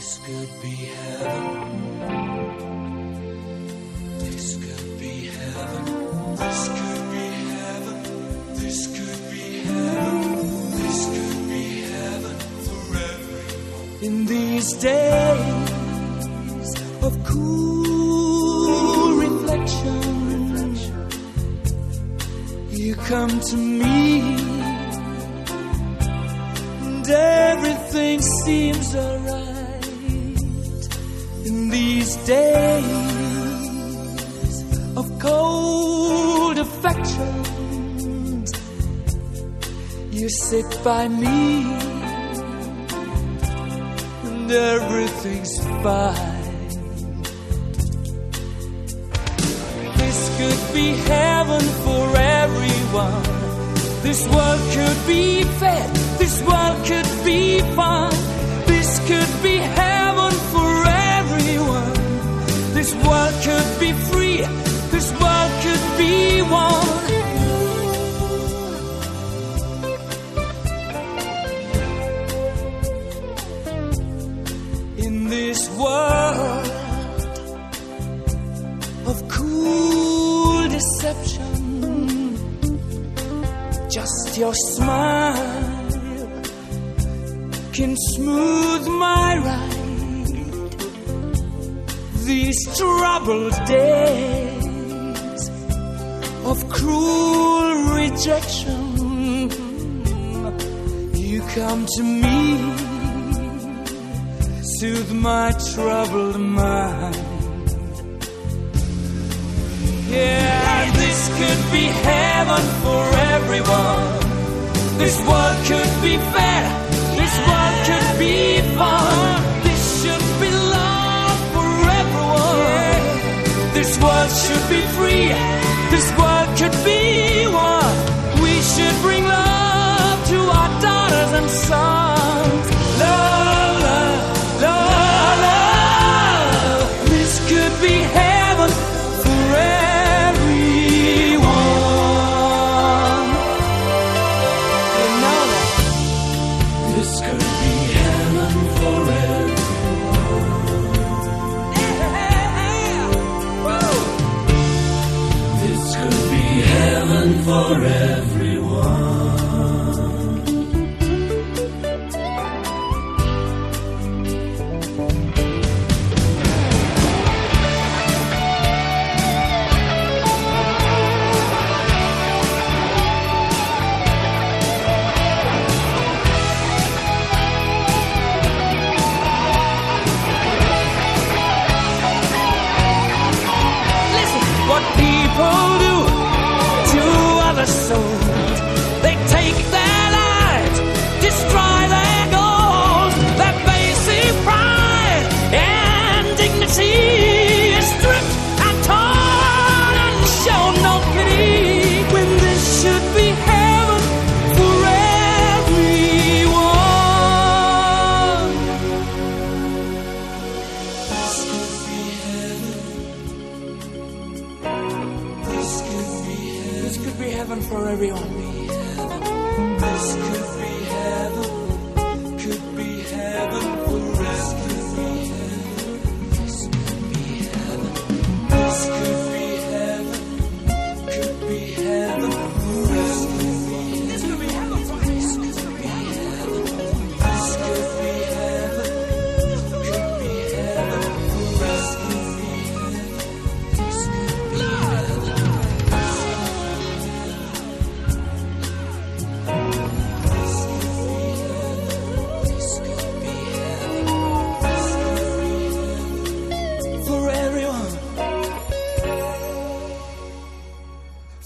could be heaven. This could be heaven. This could be heaven. This could be heaven. This could be heaven for everyone. In these days of cool reflection, you come to me, and everything seems alright. These days of cold affections, you sit by me, and everything's fine. This could be heaven for everyone. This world could be fed. This world could be fun. World could be free. This world could be one. In this world of cool deception. Just your smile can smooth my ride. These troubled days of cruel rejection. You come to me, soothe my troubled mind. Yeah, this could be heaven for everyone. This world could be fair. Free. This world could be one. We should bring love to our daughters and sons. Love, love, love. This could be heaven for everyone. You know that. This could for everyone. heaven for everyone. This could be heaven.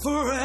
forever.